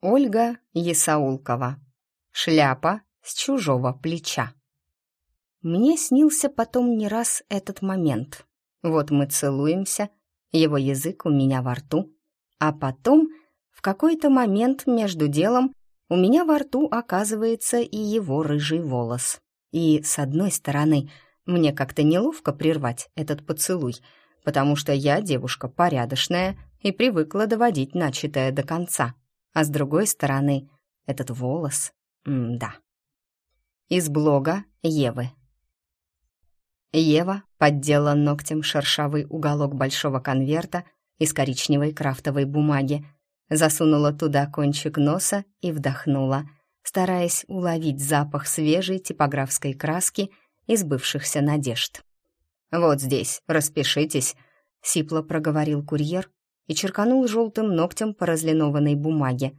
Ольга Есаулкова. Шляпа с чужого плеча. Мне снился потом не раз этот момент. Вот мы целуемся, его язык у меня во рту, а потом в какой-то момент между делом у меня во рту оказывается и его рыжий волос. И, с одной стороны, мне как-то неловко прервать этот поцелуй, потому что я девушка порядочная и привыкла доводить начатое до конца — а с другой стороны этот волос, да. Из блога Евы. Ева поддела ногтем шершавый уголок большого конверта из коричневой крафтовой бумаги, засунула туда кончик носа и вдохнула, стараясь уловить запах свежей типографской краски из бывшихся надежд. «Вот здесь, распишитесь», — сипло проговорил курьер, и черканул желтым ногтем по разлинованной бумаге.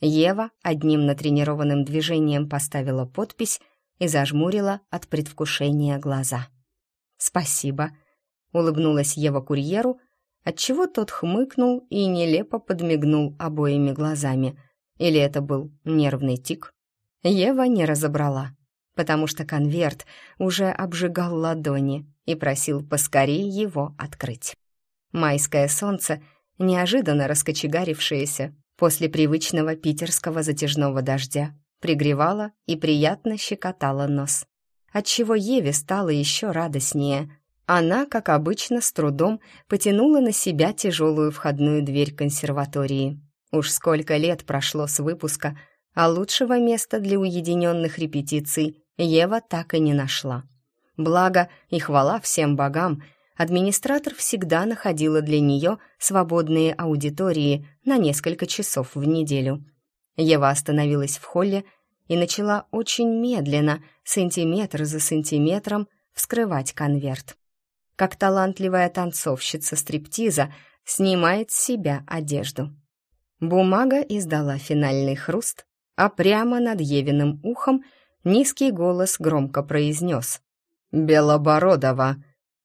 Ева одним натренированным движением поставила подпись и зажмурила от предвкушения глаза. «Спасибо», — улыбнулась Ева курьеру, отчего тот хмыкнул и нелепо подмигнул обоими глазами. Или это был нервный тик? Ева не разобрала, потому что конверт уже обжигал ладони и просил поскорее его открыть. Майское солнце — неожиданно раскочегарившееся после привычного питерского затяжного дождя, пригревала и приятно щекотала нос. Отчего Еве стало еще радостнее. Она, как обычно, с трудом потянула на себя тяжелую входную дверь консерватории. Уж сколько лет прошло с выпуска, а лучшего места для уединенных репетиций Ева так и не нашла. Благо и хвала всем богам — администратор всегда находила для нее свободные аудитории на несколько часов в неделю. Ева остановилась в холле и начала очень медленно, сантиметр за сантиметром, вскрывать конверт. Как талантливая танцовщица стриптиза снимает с себя одежду. Бумага издала финальный хруст, а прямо над Евиным ухом низкий голос громко произнес «Белобородова!»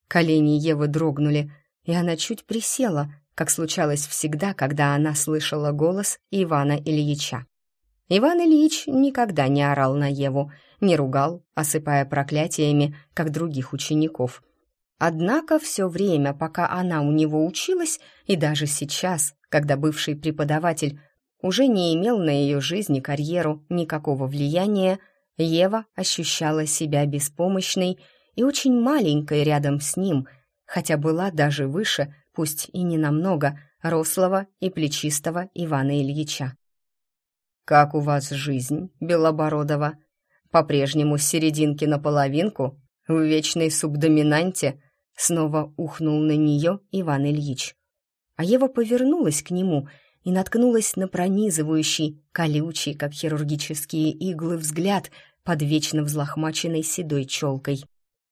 Колени Евы дрогнули, и она чуть присела, как случалось всегда, когда она слышала голос Ивана Ильича. Иван Ильич никогда не орал на Еву, не ругал, осыпая проклятиями, как других учеников. Однако все время, пока она у него училась, и даже сейчас, когда бывший преподаватель уже не имел на ее жизнь и карьеру никакого влияния, Ева ощущала себя беспомощной и очень маленькой рядом с ним, хотя была даже выше, пусть и не намного, рослого и плечистого Ивана Ильича. «Как у вас жизнь, Белобородова? По-прежнему с серединки на половинку? В вечной субдоминанте?» Снова ухнул на нее Иван Ильич. А Ева повернулась к нему и наткнулась на пронизывающий, колючий, как хирургические иглы, взгляд под вечно взлохмаченной седой челкой.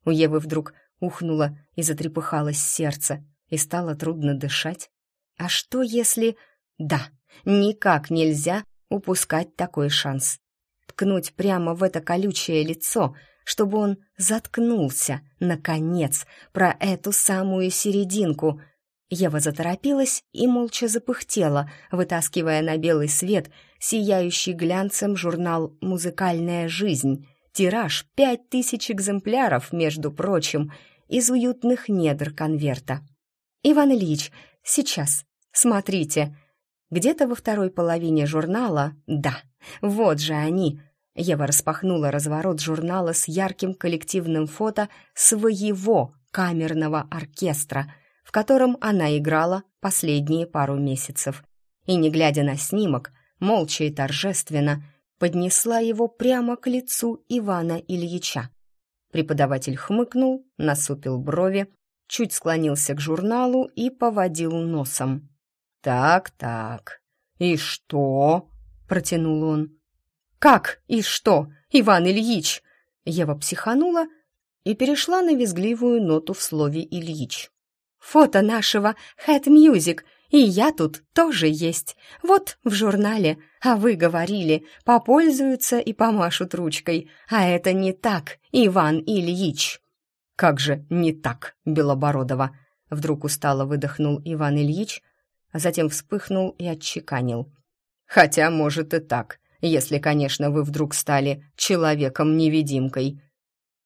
У Евы вдруг ухнуло и затрепыхалось сердце, и стало трудно дышать. А что если... Да, никак нельзя упускать такой шанс. Ткнуть прямо в это колючее лицо, чтобы он заткнулся, наконец, про эту самую серединку. Ева заторопилась и молча запыхтела, вытаскивая на белый свет сияющий глянцем журнал «Музыкальная жизнь», Тираж пять тысяч экземпляров, между прочим, из уютных недр конверта. «Иван Ильич, сейчас, смотрите!» Где-то во второй половине журнала, да, вот же они, Ева распахнула разворот журнала с ярким коллективным фото своего камерного оркестра, в котором она играла последние пару месяцев. И, не глядя на снимок, молча и торжественно поднесла его прямо к лицу Ивана Ильича. Преподаватель хмыкнул, насупил брови, чуть склонился к журналу и поводил носом. «Так-так, и что?» — протянул он. «Как и что, Иван Ильич?» Ева психанула и перешла на визгливую ноту в слове «Ильич». «Фото нашего Hat Music и я тут тоже есть. Вот в журнале. А вы говорили, попользуются и помашут ручкой. А это не так, Иван Ильич. Как же не так, Белобородова? Вдруг устало выдохнул Иван Ильич, а затем вспыхнул и отчеканил. Хотя, может, и так, если, конечно, вы вдруг стали человеком-невидимкой».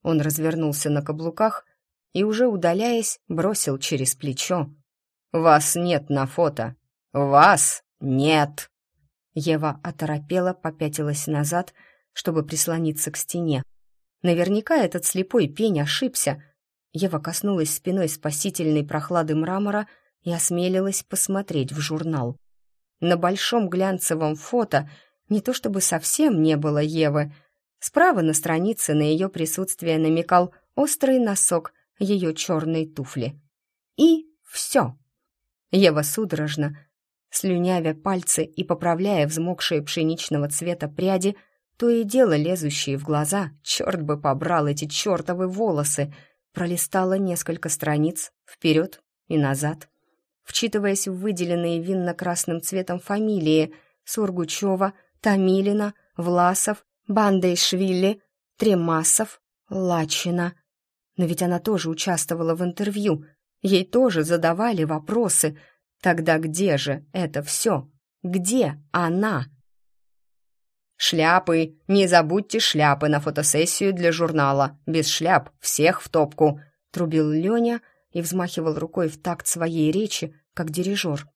Он развернулся на каблуках и, уже удаляясь, бросил через плечо. «Вас нет на фото! Вас нет!» Ева оторопела, попятилась назад, чтобы прислониться к стене. Наверняка этот слепой пень ошибся. Ева коснулась спиной спасительной прохлады мрамора и осмелилась посмотреть в журнал. На большом глянцевом фото не то чтобы совсем не было Евы. Справа на странице на ее присутствие намекал острый носок ее черной туфли. И все. Ева судорожно, слюнявя пальцы и поправляя взмокшие пшеничного цвета пряди, то и дело лезущие в глаза, черт бы побрал эти чертовы волосы, пролистала несколько страниц вперед и назад, вчитываясь в выделенные винно-красным цветом фамилии Сургучева, Томилина, Власов, Бандейшвили, Тремасов, Лачина. Но ведь она тоже участвовала в интервью, ей тоже задавали вопросы. Тогда где же это все? Где она? «Шляпы! Не забудьте шляпы на фотосессию для журнала. Без шляп всех в топку!» — трубил Леня и взмахивал рукой в такт своей речи, как дирижер.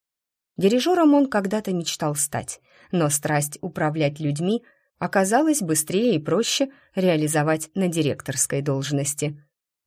Дирижером он когда-то мечтал стать, но страсть управлять людьми оказалась быстрее и проще реализовать на директорской должности.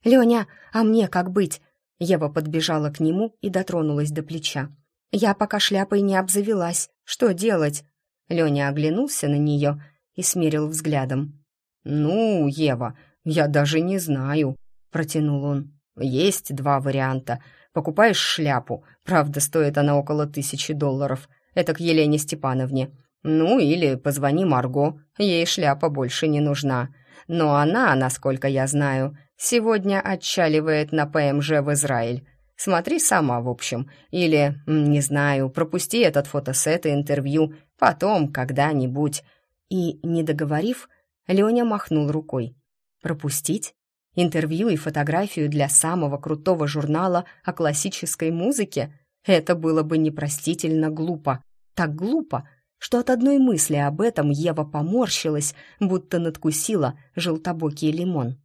«Леня, а мне как быть?» Ева подбежала к нему и дотронулась до плеча. «Я пока шляпой не обзавелась. Что делать?» Леня оглянулся на нее и смерил взглядом. «Ну, Ева, я даже не знаю», — протянул он. «Есть два варианта. Покупаешь шляпу, правда, стоит она около тысячи долларов. Это к Елене Степановне. Ну, или позвони Марго, ей шляпа больше не нужна. Но она, насколько я знаю, сегодня отчаливает на ПМЖ в Израиль. Смотри сама, в общем. Или, не знаю, пропусти этот фотосет и интервью потом, когда-нибудь. И, не договорив, Леня махнул рукой. Пропустить? Интервью и фотографию для самого крутого журнала о классической музыке? Это было бы непростительно глупо. Так глупо, что от одной мысли об этом Ева поморщилась, будто надкусила желтобокий лимон.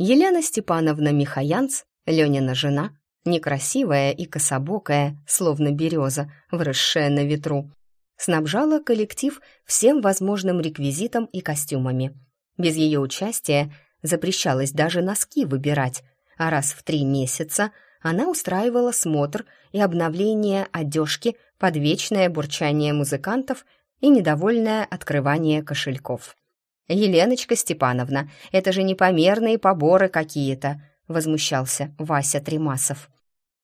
Елена Степановна Михаянц, Ленина жена, некрасивая и кособокая, словно береза, выросшая на ветру, снабжала коллектив всем возможным реквизитом и костюмами. Без ее участия запрещалось даже носки выбирать, а раз в три месяца она устраивала смотр и обновление одежки под вечное бурчание музыкантов и недовольное открывание кошельков. «Еленочка Степановна, это же непомерные поборы какие-то», — возмущался Вася Тремасов.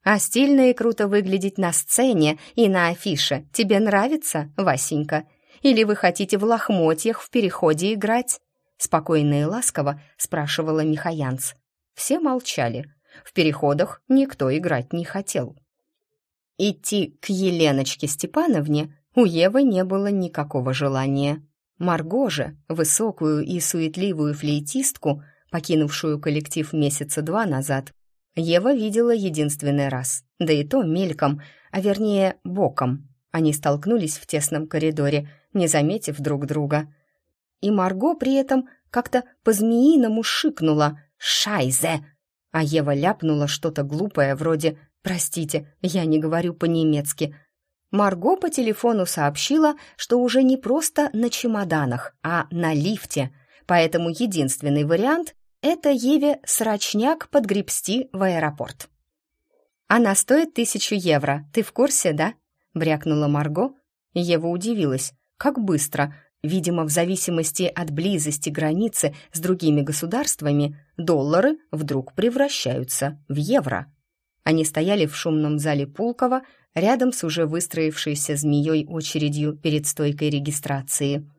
«А стильно и круто выглядеть на сцене и на афише тебе нравится, Васенька? Или вы хотите в лохмотьях в переходе играть?» Спокойно и ласково спрашивала Михаянц. Все молчали. В переходах никто играть не хотел. Идти к Еленочке Степановне у Евы не было никакого желания. Марго же, высокую и суетливую флейтистку, покинувшую коллектив месяца два назад, Ева видела единственный раз, да и то мельком, а вернее боком. Они столкнулись в тесном коридоре, не заметив друг друга. И Марго при этом как-то по-змеиному шикнула «Шайзе!», а Ева ляпнула что-то глупое вроде «Простите, я не говорю по-немецки», Марго по телефону сообщила, что уже не просто на чемоданах, а на лифте, поэтому единственный вариант — это Еве срочняк подгребсти в аэропорт. «Она стоит тысячу евро, ты в курсе, да?» — брякнула Марго. Ева удивилась, как быстро, видимо, в зависимости от близости границы с другими государствами, доллары вдруг превращаются в евро. Они стояли в шумном зале Пулково, рядом с уже выстроившейся змеей очередью перед стойкой регистрации.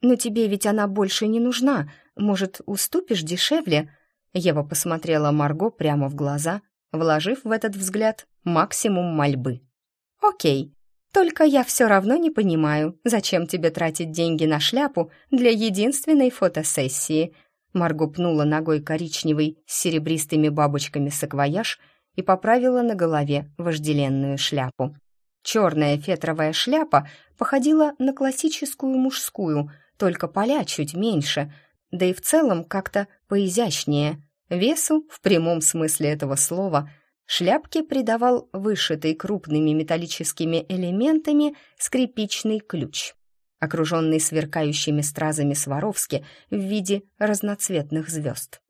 «Но тебе ведь она больше не нужна. Может, уступишь дешевле?» Ева посмотрела Марго прямо в глаза, вложив в этот взгляд максимум мольбы. «Окей, только я все равно не понимаю, зачем тебе тратить деньги на шляпу для единственной фотосессии». Марго пнула ногой коричневый с серебристыми бабочками саквояж — и поправила на голове вожделенную шляпу. Черная фетровая шляпа походила на классическую мужскую, только поля чуть меньше, да и в целом как-то поизящнее. Весу, в прямом смысле этого слова, шляпке придавал вышитый крупными металлическими элементами скрипичный ключ, окруженный сверкающими стразами Сваровски в виде разноцветных звезд.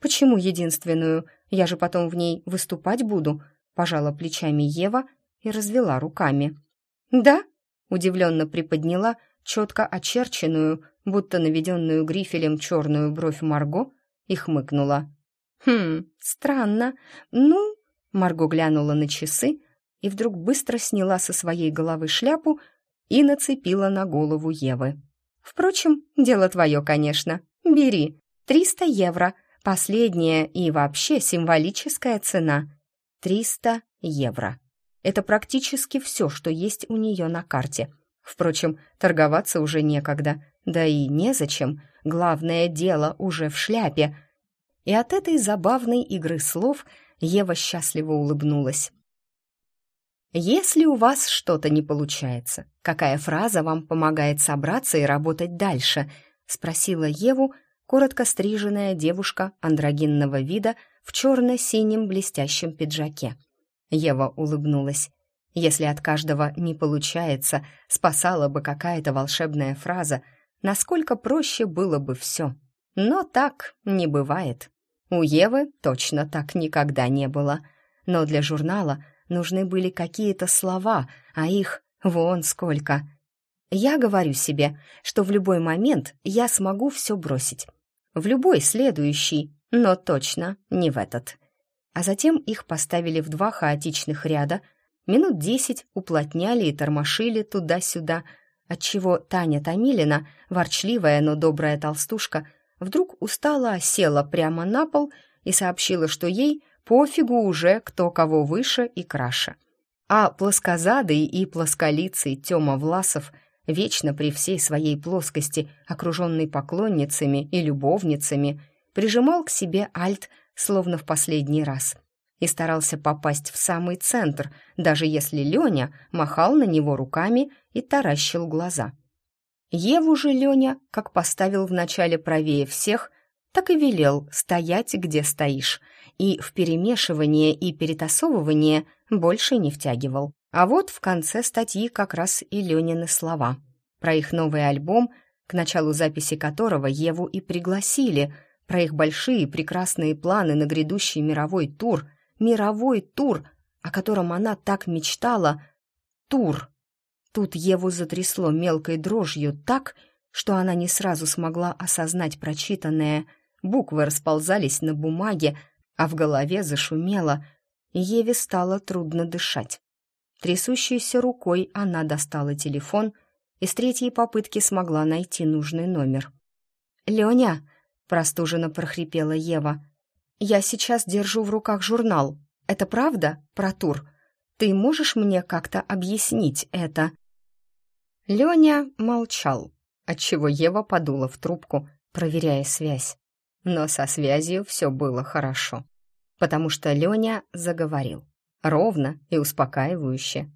«Почему единственную? Я же потом в ней выступать буду», пожала плечами Ева и развела руками. «Да?» — удивленно приподняла четко очерченную, будто наведенную грифелем черную бровь Марго и хмыкнула. «Хм, странно. Ну...» Марго глянула на часы и вдруг быстро сняла со своей головы шляпу и нацепила на голову Евы. «Впрочем, дело твое, конечно. Бери. Триста евро. Последняя и вообще символическая цена. Триста евро. Это практически все, что есть у нее на карте. Впрочем, торговаться уже некогда. Да и незачем. Главное дело уже в шляпе. И от этой забавной игры слов Ева счастливо улыбнулась. Если у вас что-то не получается, какая фраза вам помогает собраться и работать дальше? спросила Еву коротко стриженная девушка андрогинного вида в черно-синем блестящем пиджаке. Ева улыбнулась. Если от каждого не получается, спасала бы какая-то волшебная фраза, насколько проще было бы все. Но так не бывает. У Евы точно так никогда не было. Но для журнала нужны были какие-то слова, а их вон сколько. Я говорю себе, что в любой момент я смогу все бросить. В любой следующий, но точно не в этот. А затем их поставили в два хаотичных ряда, минут десять уплотняли и тормошили туда-сюда, отчего Таня Томилина, ворчливая, но добрая толстушка, вдруг устала села прямо на пол и сообщила, что ей пофигу уже, кто кого выше и краше. А плоскозадый и плосколицый Тёма Власов, вечно при всей своей плоскости, окруженный поклонницами и любовницами, прижимал к себе альт, словно в последний раз, и старался попасть в самый центр, даже если Леня махал на него руками и таращил глаза — Еву же Леня, как поставил вначале правее всех, так и велел стоять, где стоишь, и в перемешивание и перетасовывание больше не втягивал. А вот в конце статьи как раз и Ленины слова. Про их новый альбом, к началу записи которого Еву и пригласили, про их большие прекрасные планы на грядущий мировой тур, мировой тур, о котором она так мечтала, тур — Тут Еву затрясло мелкой дрожью так, что она не сразу смогла осознать прочитанное. Буквы расползались на бумаге, а в голове зашумело, и Еве стало трудно дышать. Трясущейся рукой она достала телефон и с третьей попытки смогла найти нужный номер. «Леня!» — простуженно прохрипела Ева. «Я сейчас держу в руках журнал. Это правда про тур? Ты можешь мне как-то объяснить это?» Леня молчал, отчего Ева подула в трубку, проверяя связь. Но со связью все было хорошо, потому что Леня заговорил. Ровно и успокаивающе.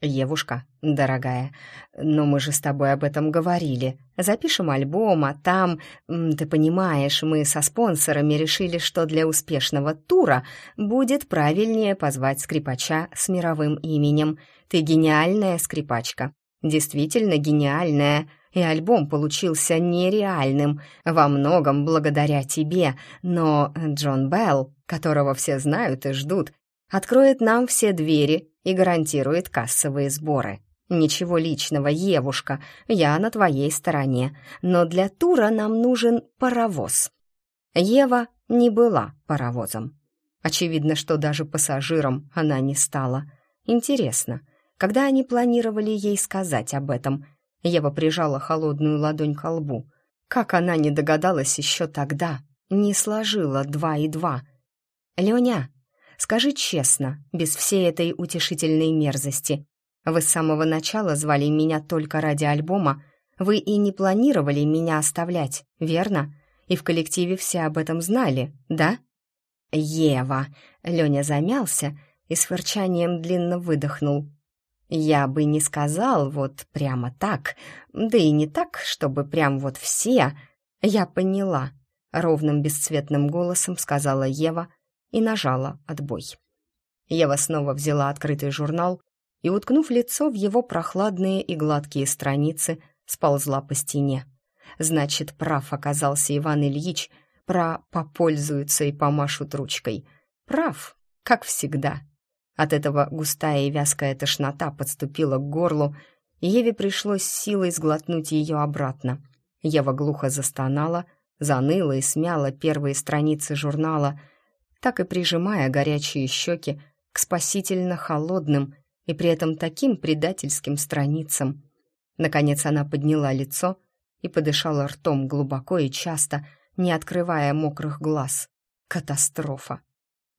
«Евушка, дорогая, но мы же с тобой об этом говорили. Запишем альбом, а там, ты понимаешь, мы со спонсорами решили, что для успешного тура будет правильнее позвать скрипача с мировым именем. Ты гениальная скрипачка, действительно гениальная, и альбом получился нереальным, во многом благодаря тебе, но Джон Белл, которого все знают и ждут, откроет нам все двери и гарантирует кассовые сборы. Ничего личного, Евушка, я на твоей стороне, но для тура нам нужен паровоз. Ева не была паровозом. Очевидно, что даже пассажиром она не стала. Интересно, когда они планировали ей сказать об этом. Ева прижала холодную ладонь к лбу. Как она не догадалась еще тогда, не сложила два и два. «Леня, скажи честно, без всей этой утешительной мерзости, вы с самого начала звали меня только ради альбома, вы и не планировали меня оставлять, верно? И в коллективе все об этом знали, да?» «Ева!» — Леня замялся и с фырчанием длинно выдохнул. Я бы не сказал вот прямо так, да и не так, чтобы прям вот все. Я поняла, ровным бесцветным голосом сказала Ева и нажала отбой. Ева снова взяла открытый журнал и, уткнув лицо в его прохладные и гладкие страницы, сползла по стене. Значит, прав оказался Иван Ильич, про «попользуются и помашут ручкой». Прав, как всегда. От этого густая и вязкая тошнота подступила к горлу, и Еве пришлось силой сглотнуть ее обратно. Ева глухо застонала, заныла и смяла первые страницы журнала, так и прижимая горячие щеки к спасительно холодным и при этом таким предательским страницам. Наконец она подняла лицо и подышала ртом глубоко и часто, не открывая мокрых глаз. Катастрофа.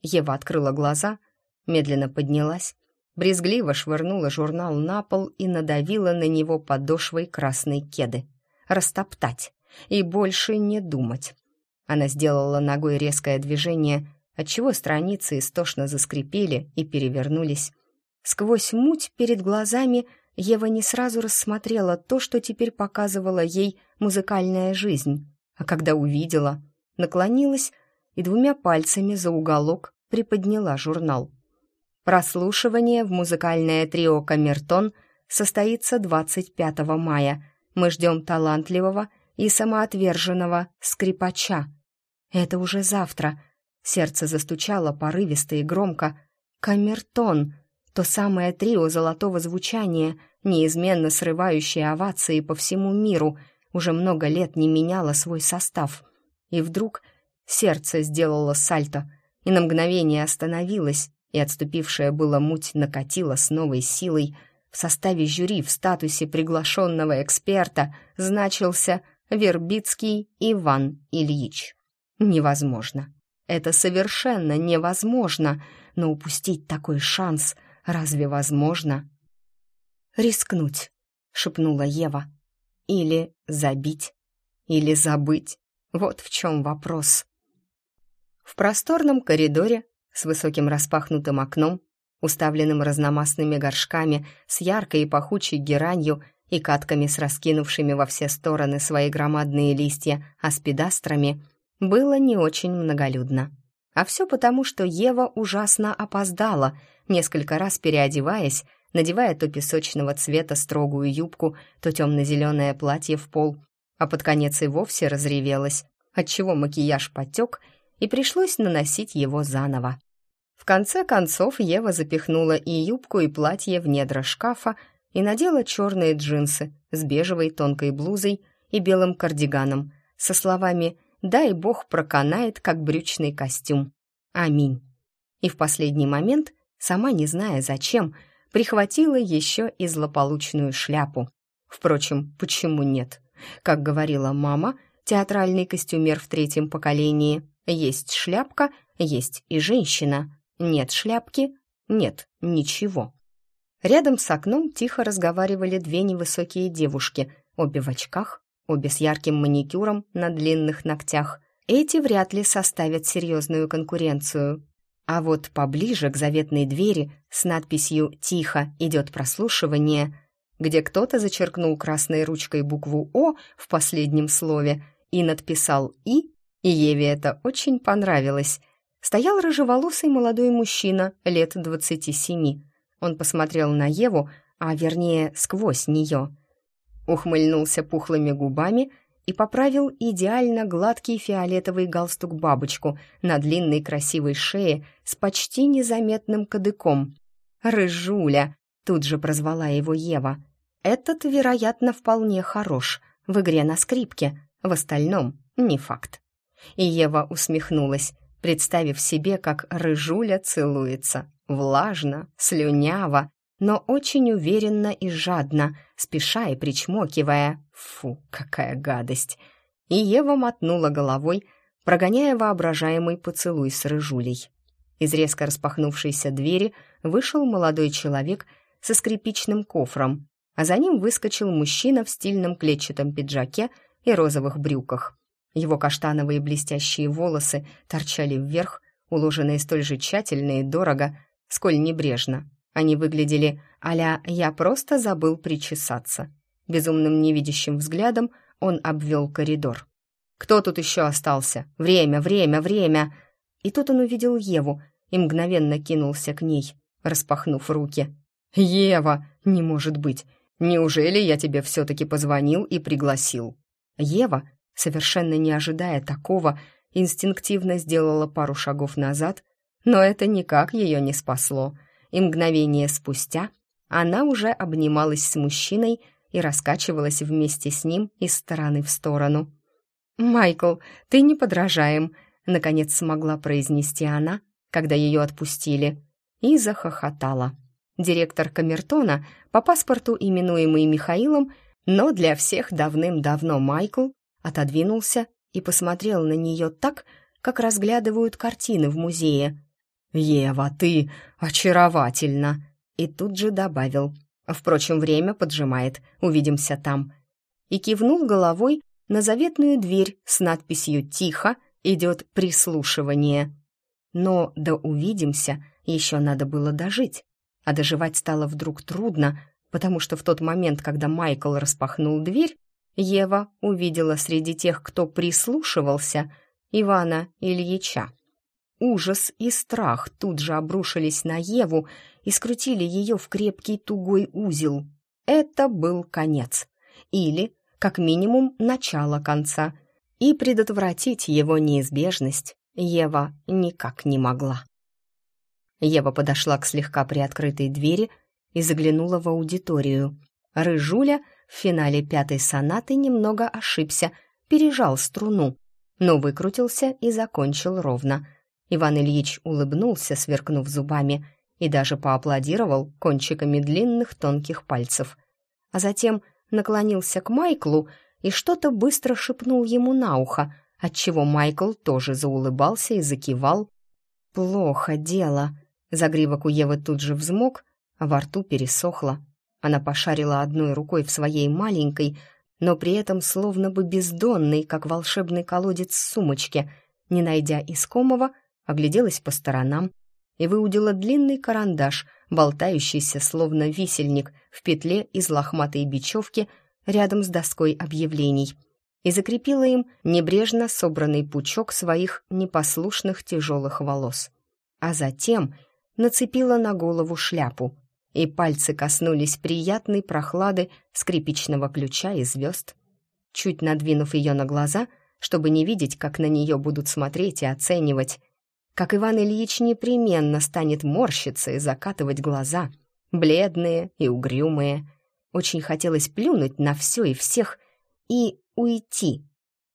Ева открыла глаза, медленно поднялась, брезгливо швырнула журнал на пол и надавила на него подошвой красной кеды. Растоптать и больше не думать. Она сделала ногой резкое движение, отчего страницы истошно заскрипели и перевернулись. Сквозь муть перед глазами Ева не сразу рассмотрела то, что теперь показывала ей музыкальная жизнь, а когда увидела, наклонилась и двумя пальцами за уголок приподняла журнал. Прослушивание в музыкальное трио «Камертон» состоится 25 мая. Мы ждем талантливого и самоотверженного скрипача. Это уже завтра. Сердце застучало порывисто и громко. «Камертон» — то самое трио золотого звучания, неизменно срывающее овации по всему миру, уже много лет не меняло свой состав. И вдруг сердце сделало сальто и на мгновение остановилось, и отступившая была муть накатила с новой силой. В составе жюри в статусе приглашенного эксперта значился Вербицкий Иван Ильич. Невозможно. Это совершенно невозможно, но упустить такой шанс разве возможно? «Рискнуть», — шепнула Ева. «Или забить, или забыть. Вот в чем вопрос». В просторном коридоре с высоким распахнутым окном, уставленным разномастными горшками с яркой и пахучей геранью и катками с раскинувшими во все стороны свои громадные листья аспидастрами, было не очень многолюдно. А все потому, что Ева ужасно опоздала, несколько раз переодеваясь, надевая то песочного цвета строгую юбку, то темно-зеленое платье в пол, а под конец и вовсе разревелась, отчего макияж потек, и пришлось наносить его заново. В конце концов Ева запихнула и юбку, и платье в недра шкафа и надела черные джинсы с бежевой тонкой блузой и белым кардиганом со словами «Дай бог проканает, как брючный костюм. Аминь». И в последний момент, сама не зная зачем, прихватила еще и злополучную шляпу. Впрочем, почему нет? Как говорила мама, театральный костюмер в третьем поколении, есть шляпка, есть и женщина. Нет шляпки, нет ничего. Рядом с окном тихо разговаривали две невысокие девушки, обе в очках, обе с ярким маникюром на длинных ногтях. Эти вряд ли составят серьезную конкуренцию. А вот поближе к заветной двери с надписью «Тихо, идет прослушивание», где кто-то зачеркнул красной ручкой букву «О» в последнем слове и надписал «И», и Еве это очень понравилось. Стоял рыжеволосый молодой мужчина лет двадцати семи. Он посмотрел на Еву, а вернее сквозь нее. Ухмыльнулся пухлыми губами и поправил идеально гладкий фиолетовый галстук-бабочку на длинной красивой шее с почти незаметным кадыком. «Рыжуля!» — тут же прозвала его Ева. «Этот, вероятно, вполне хорош. В игре на скрипке. В остальном не факт». И Ева усмехнулась, представив себе, как Рыжуля целуется влажно, слюняво, но очень уверенно и жадно, спеша и причмокивая. Фу, какая гадость! И Ева мотнула головой, прогоняя воображаемый поцелуй с рыжулей. Из резко распахнувшейся двери вышел молодой человек со скрипичным кофром, а за ним выскочил мужчина в стильном клетчатом пиджаке и розовых брюках. Его каштановые блестящие волосы торчали вверх, уложенные столь же тщательно и дорого, сколь небрежно, Они выглядели а «я просто забыл причесаться». Безумным невидящим взглядом он обвел коридор. «Кто тут еще остался? Время, время, время!» И тут он увидел Еву и мгновенно кинулся к ней, распахнув руки. «Ева! Не может быть! Неужели я тебе все-таки позвонил и пригласил?» Ева, совершенно не ожидая такого, инстинктивно сделала пару шагов назад, но это никак ее не спасло, и мгновение спустя она уже обнималась с мужчиной и раскачивалась вместе с ним из стороны в сторону. «Майкл, ты не подражаем», — наконец смогла произнести она, когда ее отпустили, и захохотала. Директор Камертона, по паспорту именуемый Михаилом, но для всех давным-давно Майкл, отодвинулся и посмотрел на нее так, как разглядывают картины в музее. «Ева, ты очаровательна!» И тут же добавил. «Впрочем, время поджимает, увидимся там». И кивнул головой на заветную дверь с надписью «Тихо» идет прислушивание. Но до «увидимся» еще надо было дожить. А доживать стало вдруг трудно, потому что в тот момент, когда Майкл распахнул дверь, Ева увидела среди тех, кто прислушивался, Ивана Ильича. Ужас и страх тут же обрушились на Еву и скрутили ее в крепкий тугой узел. Это был конец. Или, как минимум, начало конца. И предотвратить его неизбежность Ева никак не могла. Ева подошла к слегка приоткрытой двери и заглянула в аудиторию. Рыжуля в финале пятой сонаты немного ошибся, пережал струну, но выкрутился и закончил ровно. Иван Ильич улыбнулся, сверкнув зубами, и даже поаплодировал кончиками длинных тонких пальцев. А затем наклонился к Майклу и что-то быстро шепнул ему на ухо, отчего Майкл тоже заулыбался и закивал. «Плохо дело». Загривок у Евы тут же взмок, а во рту пересохло. Она пошарила одной рукой в своей маленькой, но при этом словно бы бездонной, как волшебный колодец сумочке. Не найдя искомого, огляделась по сторонам и выудила длинный карандаш, болтающийся словно висельник в петле из лохматой бечевки рядом с доской объявлений, и закрепила им небрежно собранный пучок своих непослушных тяжелых волос. А затем нацепила на голову шляпу, и пальцы коснулись приятной прохлады скрипичного ключа и звезд. Чуть надвинув ее на глаза, чтобы не видеть, как на нее будут смотреть и оценивать, как Иван Ильич непременно станет морщиться и закатывать глаза, бледные и угрюмые. Очень хотелось плюнуть на все и всех и уйти,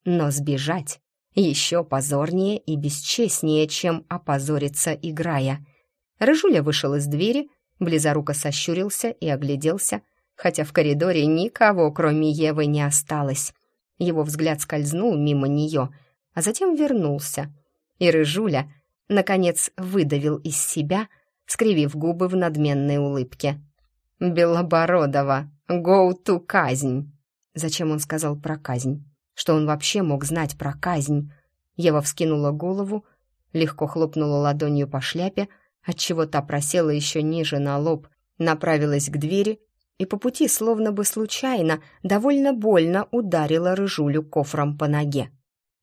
но сбежать еще позорнее и бесчестнее, чем опозориться, играя. Рыжуля вышел из двери, близоруко сощурился и огляделся, хотя в коридоре никого, кроме Евы, не осталось. Его взгляд скользнул мимо нее, а затем вернулся. И Рыжуля наконец выдавил из себя, скривив губы в надменной улыбке. «Белобородова, to казнь!» Зачем он сказал про казнь? Что он вообще мог знать про казнь? Ева вскинула голову, легко хлопнула ладонью по шляпе, отчего та просела еще ниже на лоб, направилась к двери и по пути, словно бы случайно, довольно больно ударила Рыжулю кофром по ноге.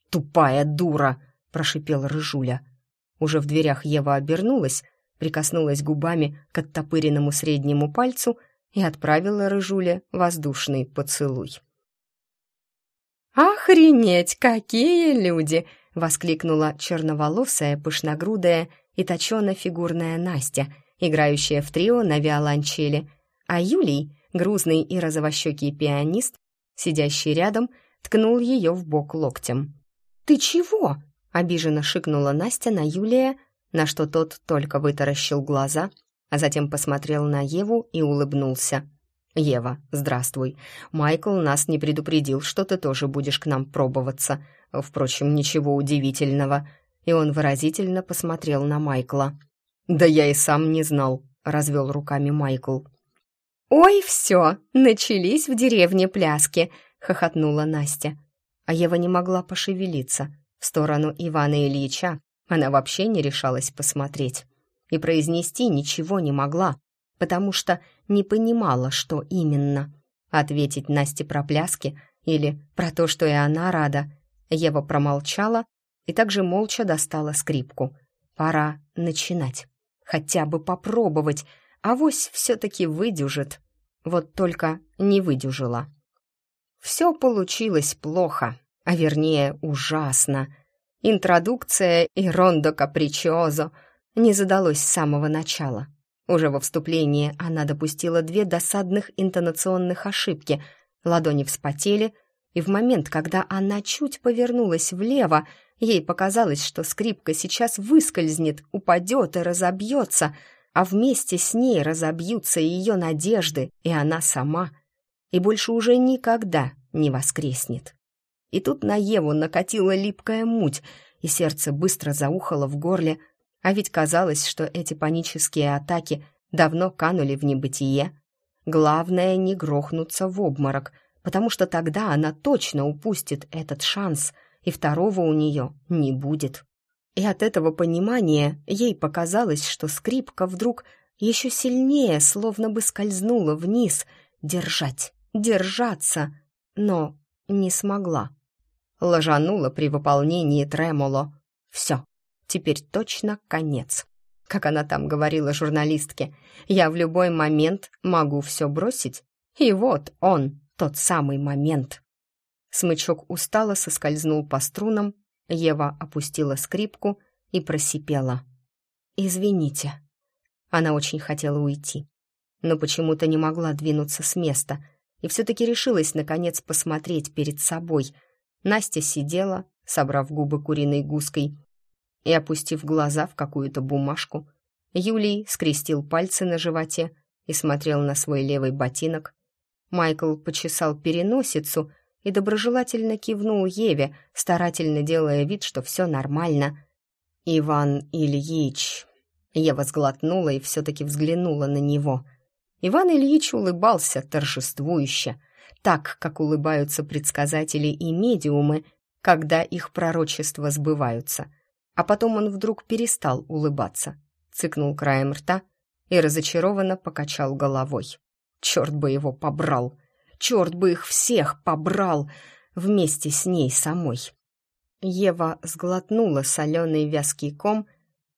«Тупая дура!» — прошипел Рыжуля. Уже в дверях Ева обернулась, прикоснулась губами к оттопыренному среднему пальцу и отправила Рыжуле воздушный поцелуй. «Охренеть, какие люди!» — воскликнула черноволосая, пышногрудая и точено-фигурная Настя, играющая в трио на виолончели, а Юлий, грузный и розовощекий пианист, сидящий рядом, ткнул ее в бок локтем. «Ты чего?» Обиженно шикнула Настя на Юлия, на что тот только вытаращил глаза, а затем посмотрел на Еву и улыбнулся. «Ева, здравствуй. Майкл нас не предупредил, что ты тоже будешь к нам пробоваться. Впрочем, ничего удивительного». И он выразительно посмотрел на Майкла. «Да я и сам не знал», — развел руками Майкл. «Ой, все, начались в деревне пляски», — хохотнула Настя. А Ева не могла пошевелиться. В сторону Ивана Ильича она вообще не решалась посмотреть и произнести ничего не могла. потому что не понимала, что именно. Ответить Насте про пляски или про то, что и она рада. Ева промолчала и также молча достала скрипку. Пора начинать. Хотя бы попробовать, авось все-таки выдюжит. Вот только не выдюжила. Все получилось плохо, а вернее ужасно. Интродукция и рондо капричозо не задалось с самого начала. Уже во вступлении она допустила две досадных интонационных ошибки. Ладони вспотели, и в момент, когда она чуть повернулась влево, ей показалось, что скрипка сейчас выскользнет, упадет и разобьется, а вместе с ней разобьются ее надежды, и она сама, и больше уже никогда не воскреснет. И тут на Еву накатила липкая муть, и сердце быстро заухало в горле, а ведь казалось, что эти панические атаки давно канули в небытие. Главное не грохнуться в обморок, потому что тогда она точно упустит этот шанс, и второго у нее не будет. И от этого понимания ей показалось, что скрипка вдруг еще сильнее словно бы скользнула вниз, держать, держаться, но не смогла. Ложанула при выполнении тремоло. Все, Теперь точно конец. Как она там говорила журналистке, я в любой момент могу все бросить. И вот он, тот самый момент. Смычок устало соскользнул по струнам, Ева опустила скрипку и просипела. «Извините». Она очень хотела уйти, но почему-то не могла двинуться с места и все-таки решилась, наконец, посмотреть перед собой. Настя сидела, собрав губы куриной гуской, и опустив глаза в какую-то бумажку, Юлий скрестил пальцы на животе и смотрел на свой левый ботинок. Майкл почесал переносицу и доброжелательно кивнул Еве, старательно делая вид, что все нормально. «Иван Ильич...» Ева сглотнула и все-таки взглянула на него. Иван Ильич улыбался торжествующе, так, как улыбаются предсказатели и медиумы, когда их пророчества сбываются — а потом он вдруг перестал улыбаться, цыкнул краем рта и разочарованно покачал головой. Черт бы его побрал! Черт бы их всех побрал! Вместе с ней самой. Ева сглотнула соленый вязкий ком,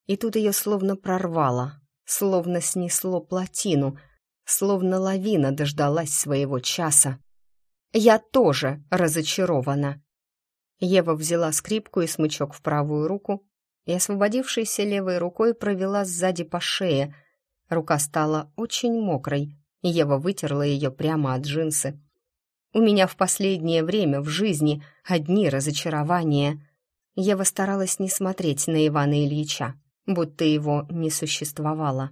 и тут ее словно прорвало, словно снесло плотину, словно лавина дождалась своего часа. «Я тоже разочарована!» Ева взяла скрипку и смычок в правую руку и, освободившейся левой рукой, провела сзади по шее. Рука стала очень мокрой, и Ева вытерла ее прямо от джинсы. «У меня в последнее время в жизни одни разочарования». Ева старалась не смотреть на Ивана Ильича, будто его не существовало.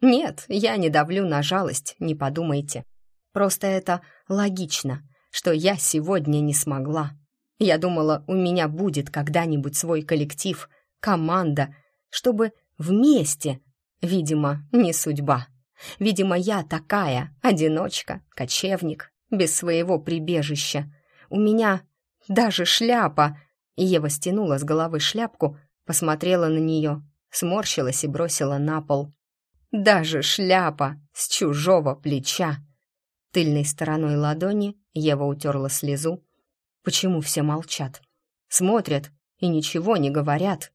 «Нет, я не давлю на жалость, не подумайте. Просто это логично, что я сегодня не смогла. Я думала, у меня будет когда-нибудь свой коллектив, команда, чтобы вместе. Видимо, не судьба. Видимо, я такая, одиночка, кочевник, без своего прибежища. У меня даже шляпа. Ева стянула с головы шляпку, посмотрела на нее, сморщилась и бросила на пол. Даже шляпа с чужого плеча. Тыльной стороной ладони Ева утерла слезу. Почему все молчат? Смотрят и ничего не говорят.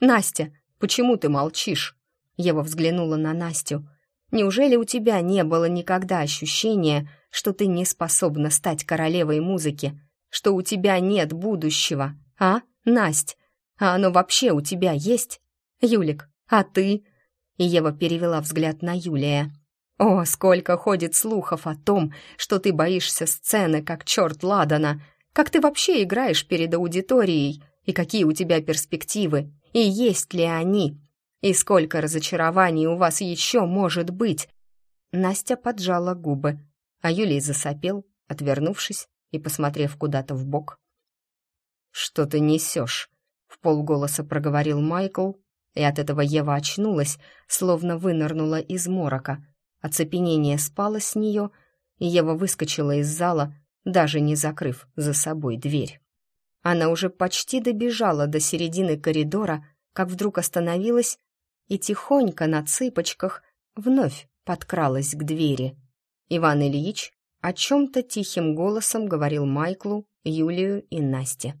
«Настя, почему ты молчишь?» Ева взглянула на Настю. «Неужели у тебя не было никогда ощущения, что ты не способна стать королевой музыки, что у тебя нет будущего, а, Насть? А оно вообще у тебя есть? Юлик, а ты?» И Ева перевела взгляд на Юлия. «О, сколько ходит слухов о том, что ты боишься сцены, как черт Ладана! Как ты вообще играешь перед аудиторией? И какие у тебя перспективы? И есть ли они? И сколько разочарований у вас еще может быть?» Настя поджала губы, а Юлий засопел, отвернувшись и посмотрев куда-то в бок. «Что ты несешь?» — в полголоса проговорил Майкл, и от этого Ева очнулась, словно вынырнула из морока. Оцепенение спало с нее, и Ева выскочила из зала, даже не закрыв за собой дверь. Она уже почти добежала до середины коридора, как вдруг остановилась и тихонько на цыпочках вновь подкралась к двери. Иван Ильич о чем-то тихим голосом говорил Майклу, Юлию и Насте.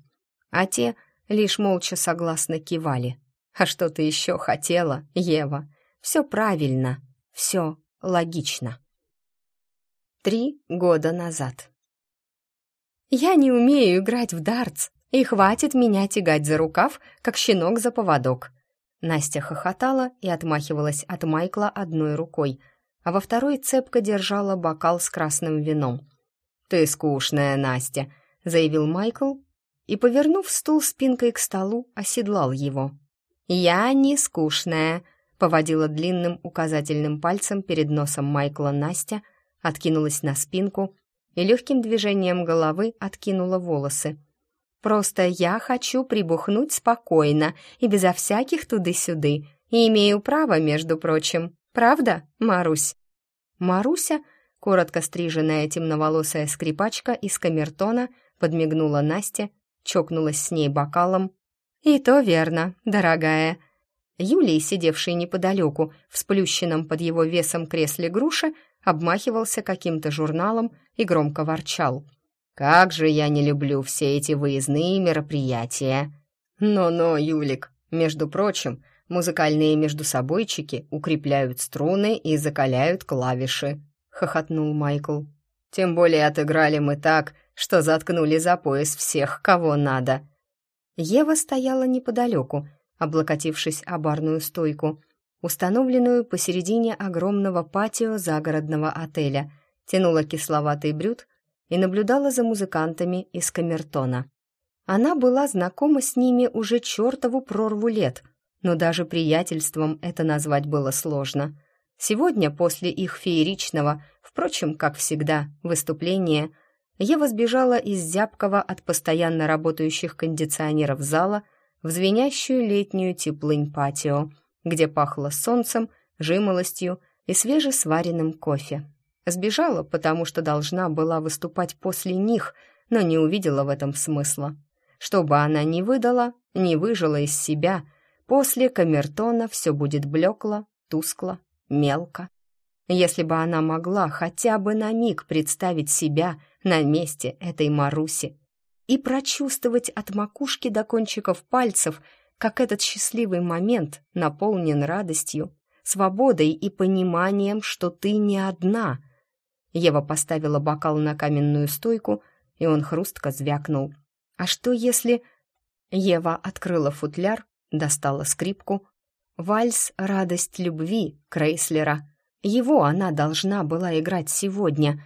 А те лишь молча согласно кивали. «А что ты еще хотела, Ева? Все правильно, все логично». Три года назад. «Я не умею играть в дартс, и хватит меня тягать за рукав, как щенок за поводок». Настя хохотала и отмахивалась от Майкла одной рукой, а во второй цепко держала бокал с красным вином. «Ты скучная, Настя», — заявил Майкл и, повернув стул спинкой к столу, оседлал его. «Я не скучная», — поводила длинным указательным пальцем перед носом Майкла Настя, откинулась на спинку и легким движением головы откинула волосы. «Просто я хочу прибухнуть спокойно и безо всяких туды-сюды, и имею право, между прочим. Правда, Марусь?» Маруся, коротко стриженная темноволосая скрипачка из камертона, подмигнула Насте, чокнулась с ней бокалом. «И то верно, дорогая». Юлий, сидевший неподалеку, в сплющенном под его весом кресле груши, обмахивался каким-то журналом и громко ворчал. «Как же я не люблю все эти выездные мероприятия!» «Но-но, Юлик, между прочим, Музыкальные междусобойчики укрепляют струны и закаляют клавиши», — хохотнул Майкл. «Тем более отыграли мы так, что заткнули за пояс всех, кого надо». Ева стояла неподалеку, облокотившись о барную стойку, установленную посередине огромного патио загородного отеля, тянула кисловатый брют и наблюдала за музыкантами из камертона. Она была знакома с ними уже чертову прорву лет — но даже приятельством это назвать было сложно. Сегодня, после их фееричного, впрочем, как всегда, выступления, Ева сбежала из зябкого от постоянно работающих кондиционеров зала в звенящую летнюю теплынь патио, где пахло солнцем, жимолостью и свежесваренным кофе. Сбежала, потому что должна была выступать после них, но не увидела в этом смысла. Что бы она ни выдала, не выжила из себя — После камертона все будет блекло, тускло, мелко. Если бы она могла хотя бы на миг представить себя на месте этой Маруси и прочувствовать от макушки до кончиков пальцев, как этот счастливый момент наполнен радостью, свободой и пониманием, что ты не одна. Ева поставила бокал на каменную стойку, и он хрустко звякнул. А что если... Ева открыла футляр достала скрипку. Вальс «Радость любви» Крейслера. Его она должна была играть сегодня.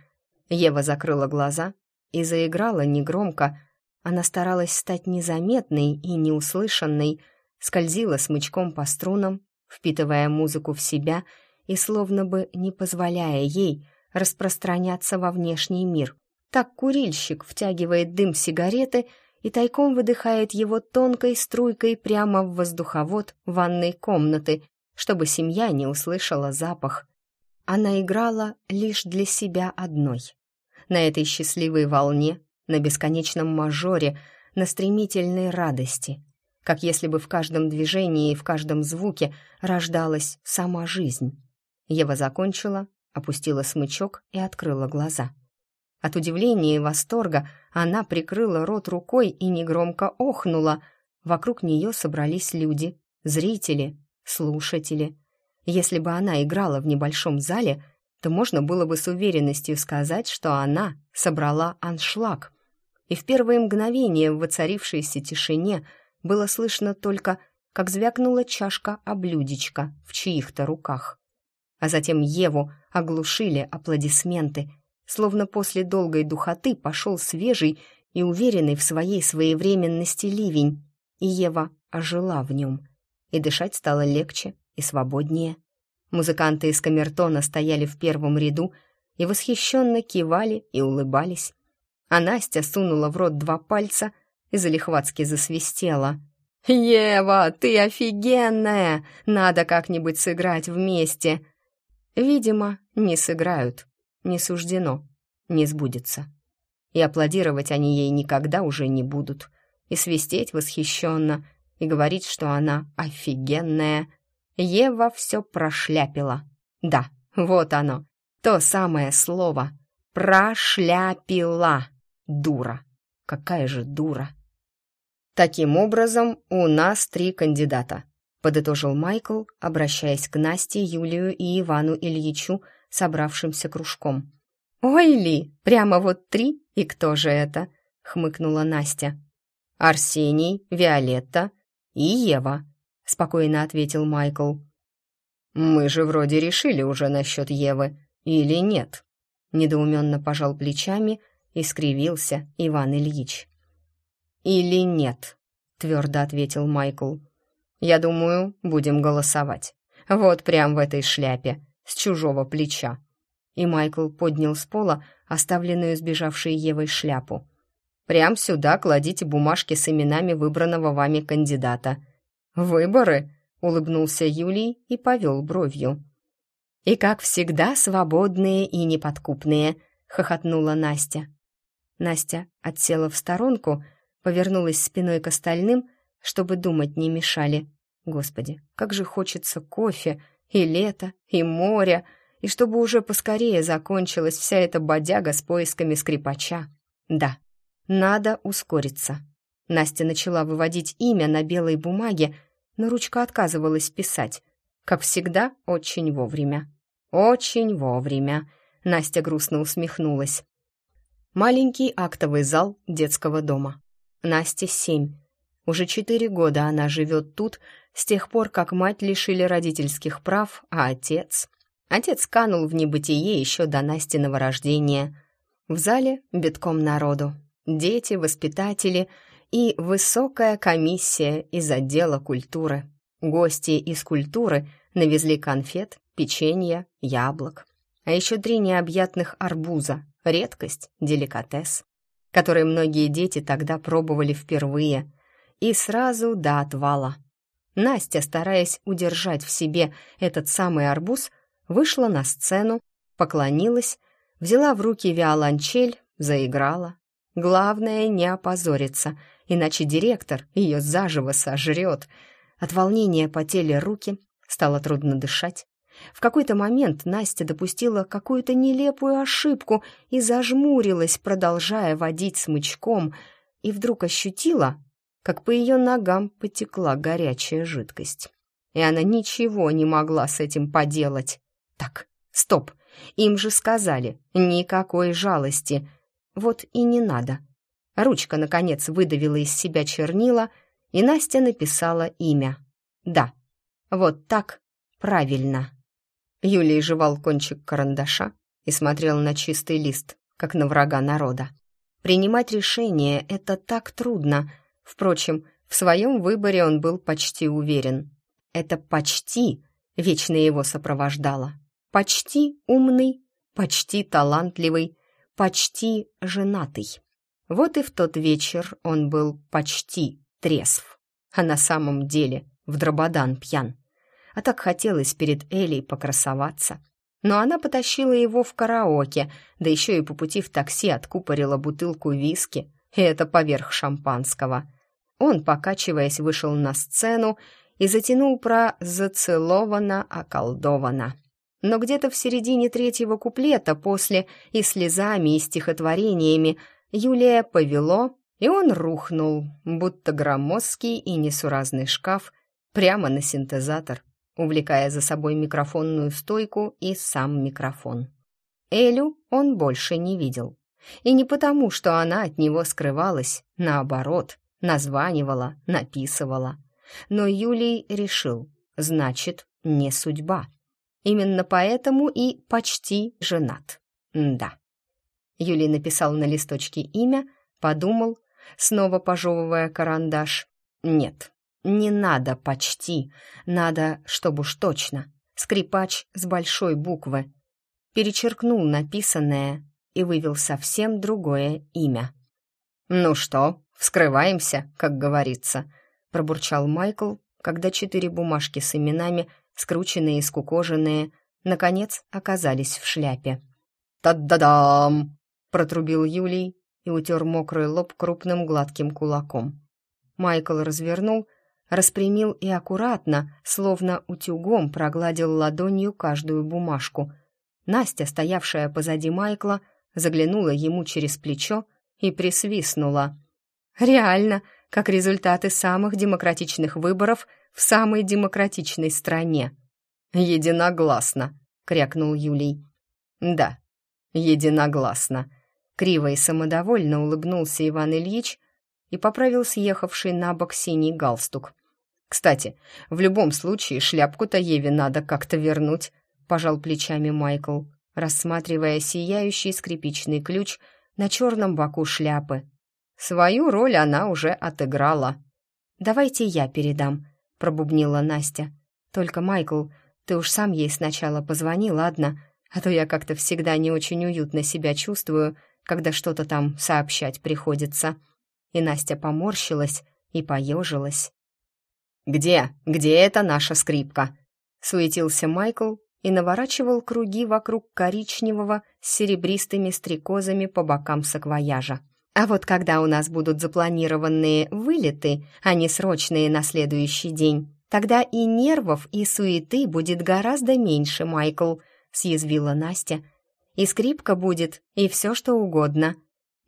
Ева закрыла глаза и заиграла негромко. Она старалась стать незаметной и неуслышанной, скользила смычком по струнам, впитывая музыку в себя и словно бы не позволяя ей распространяться во внешний мир. Так курильщик втягивает дым сигареты и тайком выдыхает его тонкой струйкой прямо в воздуховод ванной комнаты, чтобы семья не услышала запах. Она играла лишь для себя одной. На этой счастливой волне, на бесконечном мажоре, на стремительной радости, как если бы в каждом движении и в каждом звуке рождалась сама жизнь. Ева закончила, опустила смычок и открыла глаза. От удивления и восторга она прикрыла рот рукой и негромко охнула. Вокруг нее собрались люди, зрители, слушатели. Если бы она играла в небольшом зале, то можно было бы с уверенностью сказать, что она собрала аншлаг. И в первые мгновения в воцарившейся тишине было слышно только, как звякнула чашка облюдечка в чьих-то руках. А затем Еву оглушили аплодисменты — словно после долгой духоты пошел свежий и уверенный в своей своевременности ливень, и Ева ожила в нем, и дышать стало легче и свободнее. Музыканты из камертона стояли в первом ряду и восхищенно кивали и улыбались, а Настя сунула в рот два пальца и залихватски засвистела. «Ева, ты офигенная! Надо как-нибудь сыграть вместе!» Видимо, не сыграют не суждено, не сбудется. И аплодировать они ей никогда уже не будут, и свистеть восхищенно, и говорить, что она офигенная. Ева все прошляпила. Да, Вот оно, то самое слово. Прошляпила. Дура. Какая же дура. Таким образом, у нас три кандидата, подытожил Майкл, обращаясь к Насте, Юлию и Ивану Ильичу, собравшимся кружком. «Ой, Ли, прямо вот три? И кто же это?» — хмыкнула Настя. «Арсений, Виолетта и Ева», — спокойно ответил Майкл. «Мы же вроде решили уже насчет Евы, или нет?» Недоуменно пожал плечами и скривился Иван Ильич. «Или нет», — твердо ответил Майкл. «Я думаю, будем голосовать. Вот прям в этой шляпе, с чужого плеча». И Майкл поднял с пола оставленную сбежавшей Евой шляпу. «Прям сюда кладите бумажки с именами выбранного вами кандидата». «Выборы?» — улыбнулся Юлий и повел бровью. «И, как всегда, свободные и неподкупные», — хохотнула Настя. Настя отсела в сторонку, повернулась спиной к остальным, чтобы думать не мешали. Господи, как же хочется кофе, и лето, и моря, и чтобы уже поскорее закончилась вся эта бодяга с поисками скрипача. Да, надо ускориться. Настя начала выводить имя на белой бумаге, но ручка отказывалась писать. Как всегда, очень вовремя. Очень вовремя. Настя грустно усмехнулась. Маленький актовый зал детского дома. Насте семь. Уже четыре года она живет тут, с тех пор, как мать лишили родительских прав, а отец... Отец канул в небытие еще до Настиного рождения. В зале битком народу. Дети, воспитатели и высокая комиссия из отдела культуры. Гости из культуры навезли конфет, печенья, яблок. А еще три необъятных арбуза. Редкость, деликатес, который многие дети тогда пробовали впервые. И сразу до отвала. Настя, стараясь удержать в себе этот самый арбуз, вышла на сцену, поклонилась, взяла в руки виолончель, заиграла. Главное не опозориться, иначе директор ее заживо сожрет. От волнения потели руки, стало трудно дышать. В какой-то момент Настя допустила какую-то нелепую ошибку и зажмурилась, продолжая водить смычком, и вдруг ощутила, как по ее ногам потекла горячая жидкость. И она ничего не могла с этим поделать. Так, стоп. Им же сказали, никакой жалости. Вот и не надо. Ручка, наконец, выдавила из себя чернила, и Настя написала имя. Да, вот так правильно. Юлий жевал кончик карандаша и смотрел на чистый лист, как на врага народа. Принимать решение — это так трудно. Впрочем, в своем выборе он был почти уверен. Это «почти» вечно его сопровождало почти умный, почти талантливый, почти женатый. Вот и в тот вечер он был почти трезв, а на самом деле в дрободан пьян. А так хотелось перед Элей покрасоваться. Но она потащила его в караоке, да еще и по пути в такси откупорила бутылку виски, и это поверх шампанского. Он, покачиваясь, вышел на сцену и затянул про «зацеловано, околдовано» но где-то в середине третьего куплета после и слезами, и стихотворениями Юлия повело, и он рухнул, будто громоздкий и несуразный шкаф, прямо на синтезатор, увлекая за собой микрофонную стойку и сам микрофон. Элю он больше не видел. И не потому, что она от него скрывалась, наоборот, названивала, написывала. Но Юлий решил, значит, не судьба. Именно поэтому и почти женат. да. Юлий написал на листочке имя, подумал, снова пожевывая карандаш. Нет, не надо почти, надо, чтобы уж точно. Скрипач с большой буквы. Перечеркнул написанное и вывел совсем другое имя. «Ну что, вскрываемся, как говорится», — пробурчал Майкл, когда четыре бумажки с именами скрученные и скукоженные, наконец оказались в шляпе. «Та-да-дам!» — протрубил Юлий и утер мокрый лоб крупным гладким кулаком. Майкл развернул, распрямил и аккуратно, словно утюгом, прогладил ладонью каждую бумажку, Настя, стоявшая позади Майкла, заглянула ему через плечо и присвистнула. «Реально, как результаты самых демократичных выборов в самой демократичной стране». «Единогласно», — крякнул Юлий. «Да, единогласно», — криво и самодовольно улыбнулся Иван Ильич и поправил съехавший на бок синий галстук. «Кстати, в любом случае шляпку-то Еве надо как-то вернуть», — пожал плечами Майкл, рассматривая сияющий скрипичный ключ на черном боку шляпы. Свою роль она уже отыграла. «Давайте я передам», — пробубнила Настя. «Только, Майкл, ты уж сам ей сначала позвони, ладно? А то я как-то всегда не очень уютно себя чувствую, когда что-то там сообщать приходится». И Настя поморщилась и поежилась. «Где? Где эта наша скрипка?» Суетился Майкл и наворачивал круги вокруг коричневого с серебристыми стрекозами по бокам саквояжа. «А вот когда у нас будут запланированные вылеты, а не срочные на следующий день, Тогда и нервов, и суеты будет гораздо меньше, Майкл», — съязвила Настя. «И скрипка будет, и все что угодно».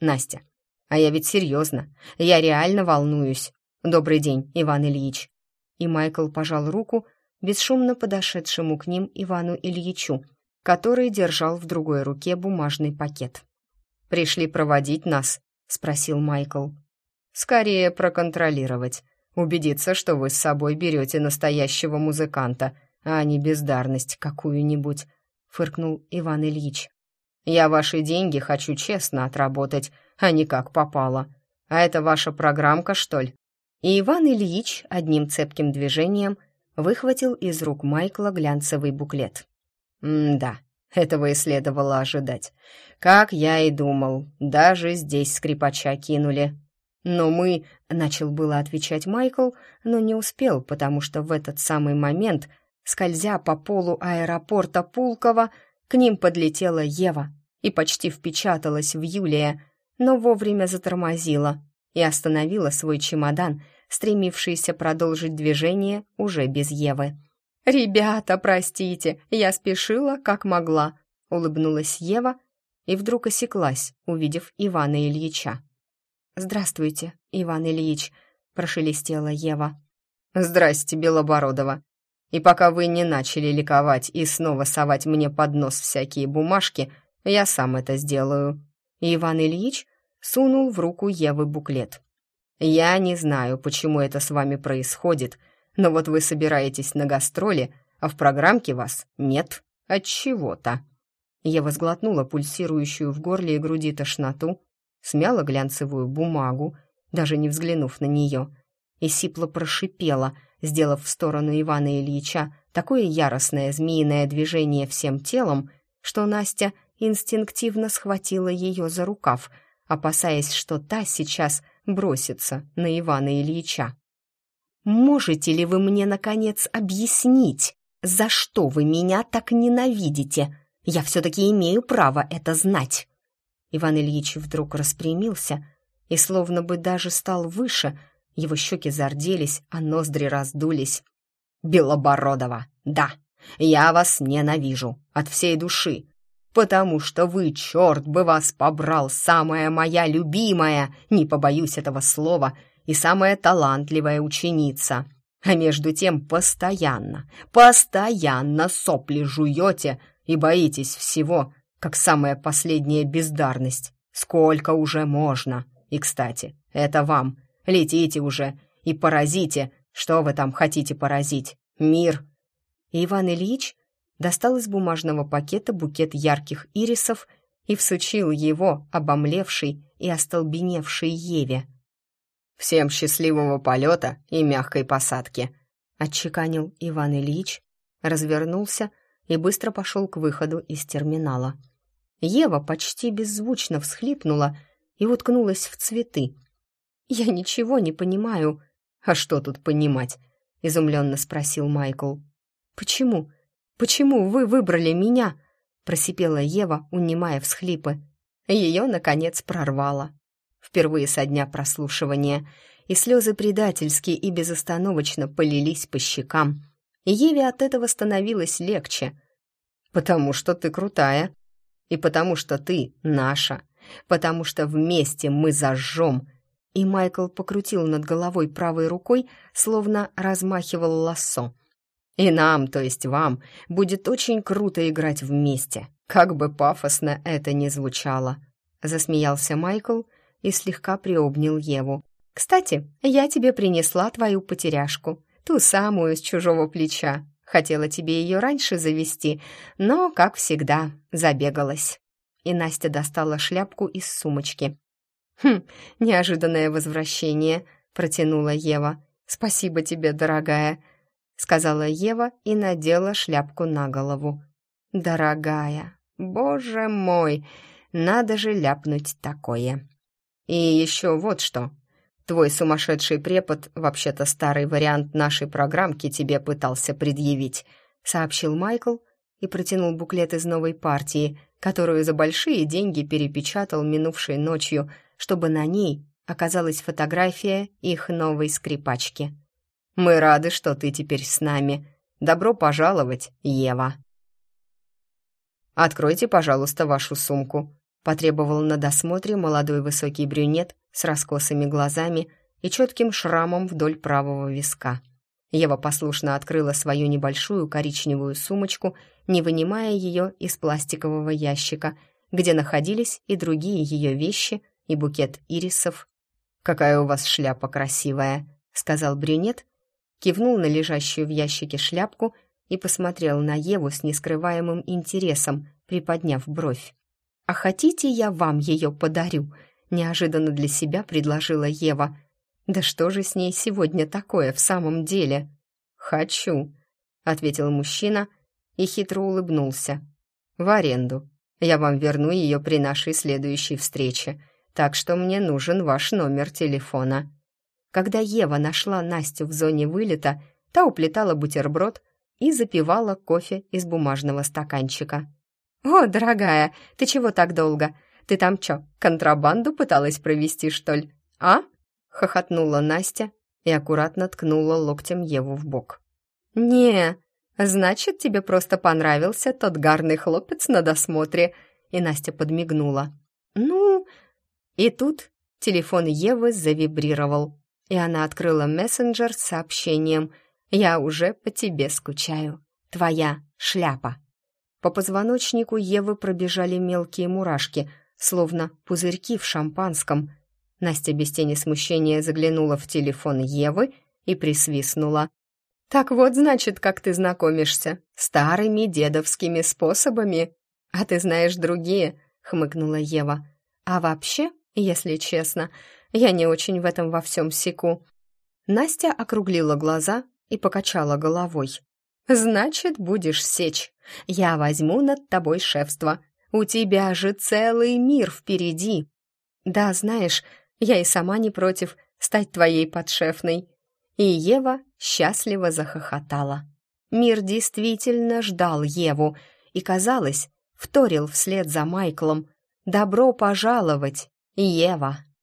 «Настя, а я ведь серьезно. Я реально волнуюсь. Добрый день, Иван Ильич». И Майкл пожал руку бесшумно подошедшему к ним Ивану Ильичу, который держал в другой руке бумажный пакет. «Пришли проводить нас?» — спросил Майкл. «Скорее проконтролировать убедиться, что вы с собой берете настоящего музыканта, а не бездарность какую-нибудь», — фыркнул Иван Ильич. «Я ваши деньги хочу честно отработать, а не как попало. А это ваша программка, что ли?» И Иван Ильич одним цепким движением выхватил из рук Майкла глянцевый буклет. «М-да, этого и следовало ожидать. Как я и думал, даже здесь скрипача кинули. «Но мы...» — начал было отвечать Майкл, но не успел, потому что в этот самый момент, скользя по полу аэропорта Пулково, к ним подлетела Ева и почти впечаталась в Юлия, но вовремя затормозила и остановила свой чемодан, стремившийся продолжить движение уже без Евы. «Ребята, простите, я спешила, как могла», — улыбнулась Ева и вдруг осеклась, увидев Ивана Ильича. «Здравствуйте, Иван Ильич», — прошелестела Ева. «Здрасте, Белобородова. И пока вы не начали ликовать и снова совать мне под нос всякие бумажки, я сам это сделаю». Иван Ильич сунул в руку Евы буклет. «Я не знаю, почему это с вами происходит, но вот вы собираетесь на гастроли, а в программке вас нет от чего-то». Ева сглотнула пульсирующую в горле и груди тошноту смяла глянцевую бумагу, даже не взглянув на нее, и сипло прошипела, сделав в сторону Ивана Ильича такое яростное змеиное движение всем телом, что Настя инстинктивно схватила ее за рукав, опасаясь, что та сейчас бросится на Ивана Ильича. «Можете ли вы мне, наконец, объяснить, за что вы меня так ненавидите? Я все-таки имею право это знать!» Иван Ильич вдруг распрямился и словно бы даже стал выше, его щеки зарделись, а ноздри раздулись. «Белобородова, да, я вас ненавижу от всей души, потому что вы, черт бы вас побрал, самая моя любимая, не побоюсь этого слова, и самая талантливая ученица. А между тем постоянно, постоянно сопли жуете и боитесь всего, как самая последняя бездарность. Сколько уже можно? И, кстати, это вам. Летите уже и поразите, что вы там хотите поразить. Мир. И Иван Ильич достал из бумажного пакета букет ярких ирисов и всучил его, обомлевший и остолбеневший Еве. «Всем счастливого полета и мягкой посадки!» — отчеканил Иван Ильич, развернулся и быстро пошел к выходу из терминала. Ева почти беззвучно всхлипнула и уткнулась в цветы. «Я ничего не понимаю». «А что тут понимать?» — изумленно спросил Майкл. «Почему? Почему вы выбрали меня?» — просипела Ева, унимая всхлипы. Ее, наконец, прорвало. Впервые со дня прослушивания, и слезы предательски и безостановочно полились по щекам. И Еве от этого становилось легче — «Потому что ты крутая. И потому что ты наша. Потому что вместе мы зажжем». И Майкл покрутил над головой правой рукой, словно размахивал лассо. «И нам, то есть вам, будет очень круто играть вместе, как бы пафосно это ни звучало». Засмеялся Майкл и слегка приобнял Еву. «Кстати, я тебе принесла твою потеряшку, ту самую с чужого плеча. Хотела тебе ее раньше завести, но, как всегда, забегалась». И Настя достала шляпку из сумочки. «Хм, неожиданное возвращение», — протянула Ева. «Спасибо тебе, дорогая», — сказала Ева и надела шляпку на голову. «Дорогая, боже мой, надо же ляпнуть такое!» «И еще вот что. Твой сумасшедший препод, вообще-то старый вариант нашей программки, тебе пытался предъявить», сообщил Майкл и протянул буклет из новой партии, которую за большие деньги перепечатал минувшей ночью, чтобы на ней оказалась фотография их новой скрипачки. «Мы рады, что ты теперь с нами. Добро пожаловать, Ева!» «Откройте, пожалуйста, вашу сумку», потребовал на досмотре молодой высокий брюнет с раскосыми глазами и четким шрамом вдоль правого виска. Ева послушно открыла свою небольшую коричневую сумочку, не вынимая ее из пластикового ящика, где находились и другие ее вещи, и букет ирисов. «Какая у вас шляпа красивая», — сказал брюнет, кивнул на лежащую в ящике шляпку и посмотрел на Еву с нескрываемым интересом, приподняв бровь. «А хотите, я вам ее подарю?» — неожиданно для себя предложила Ева. «Да что же с ней сегодня такое в самом деле?» «Хочу», — ответил мужчина и хитро улыбнулся. «В аренду. Я вам верну ее при нашей следующей встрече, так что мне нужен ваш номер телефона». Когда Ева нашла Настю в зоне вылета, та уплетала бутерброд и запивала кофе из бумажного стаканчика. «О, дорогая, ты чего так долго? Ты там чё, контрабанду пыталась провести, что ли? А?» — хохотнула Настя и аккуратно ткнула локтем Еву в бок. «Не, значит, тебе просто понравился тот гарный хлопец на досмотре», и Настя подмигнула. И тут телефон Евы завибрировал, и она открыла мессенджер с сообщением «Я уже по тебе скучаю. Твоя шляпа». По позвоночнику Евы пробежали мелкие мурашки, словно пузырьки в шампанском. Настя без тени смущения заглянула в телефон Евы и присвистнула. «Так вот, значит, как ты знакомишься. Старыми дедовскими способами. А ты знаешь другие», — хмыкнула Ева. «А вообще, если честно, я не очень в этом во всем секу». Настя округлила глаза и покачала головой. «Значит, будешь сечь. Я возьму над тобой шефство. У тебя же целый мир впереди. Да, знаешь, я и сама не против стать твоей подшефной». И Ева счастливо захохотала. Мир действительно ждал Еву и, казалось, вторил вслед за Майклом. «Добро пожаловать, Ева!»